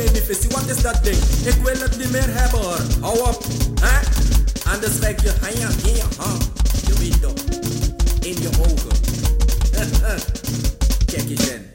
sor mi vinger mi. Wat is dat ding? Ik wil het niet meer hebben hoor. Hou op. Hè? Anders kijk je hanja, je hand. Je weet toch. In je ogen. Kijk eens in.